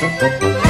Música